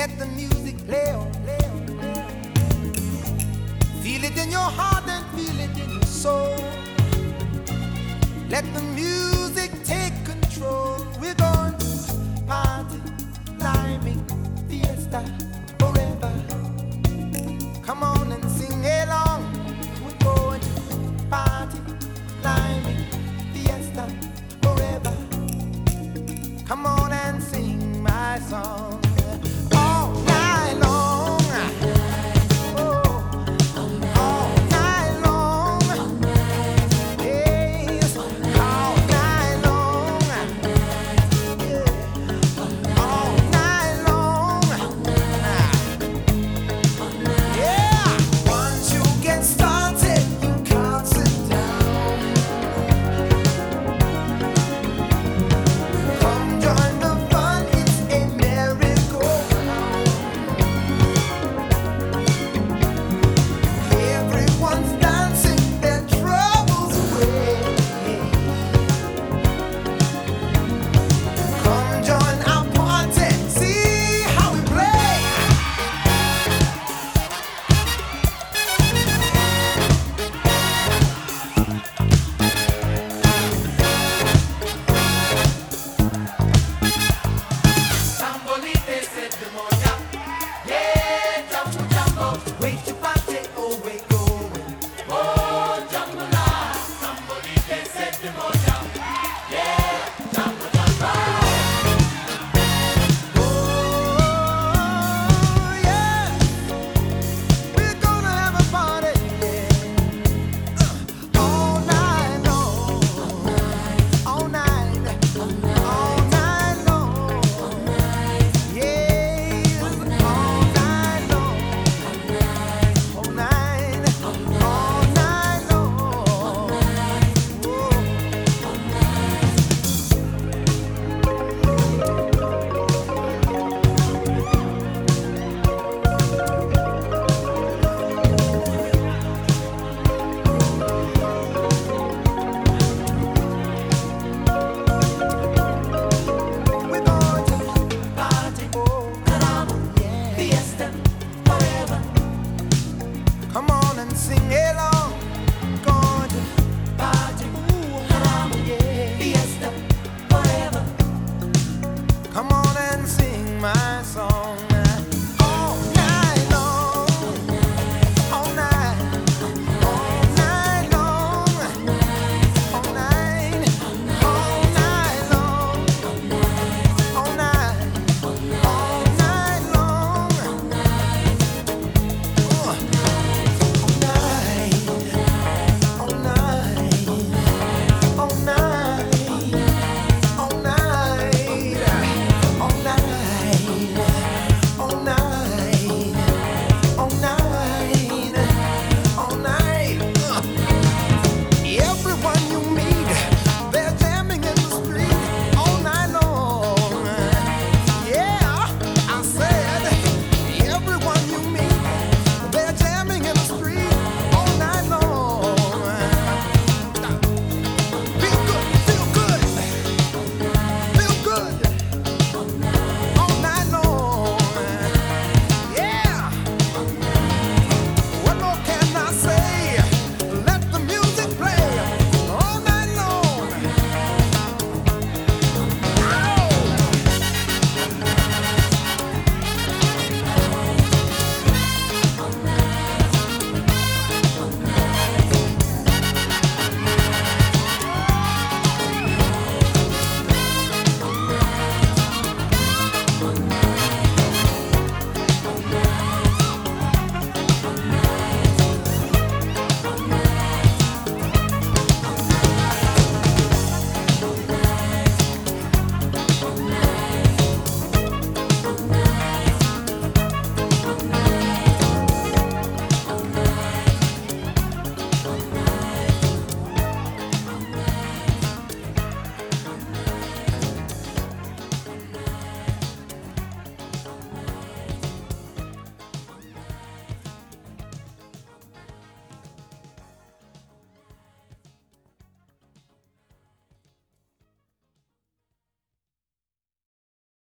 Let the music play on. Feel it in your heart and feel it in your soul. Let the music take control. We're going to party, climbing, fiesta, forever. Come on